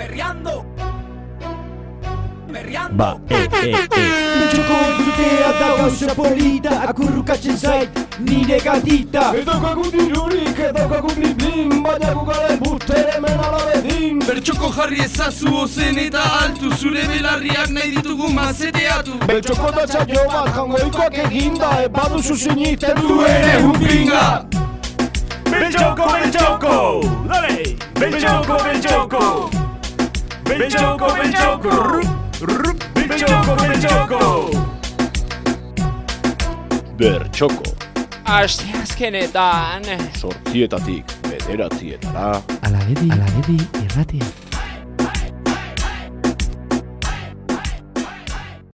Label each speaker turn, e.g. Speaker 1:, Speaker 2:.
Speaker 1: Berriando Berriando
Speaker 2: Ba, e, e, e.
Speaker 3: Betxoko entzutea da gauza polita Akurrukatzen zait nire gatita
Speaker 4: Edokagun dirurik, edokagun blin Baina gugaren butere hemen alabedin
Speaker 5: Bertxoko jarri ezazu ozen eta altu Zure belarriak nahi ditugu mazeteatu
Speaker 4: Beltxoko da txaio bat jangoikoak eginda Ebaduzu sinisten du ere upinga
Speaker 2: Beltxoko, beltxoko Dale Beltxoko, beltxoko Beltxoko, beltxoko Beltxoko, beltxoko
Speaker 6: Bertxoko,
Speaker 7: Aste azkenetan.
Speaker 6: Sortzietatik bederatzietara.
Speaker 3: Alabedi, alabedi, irratia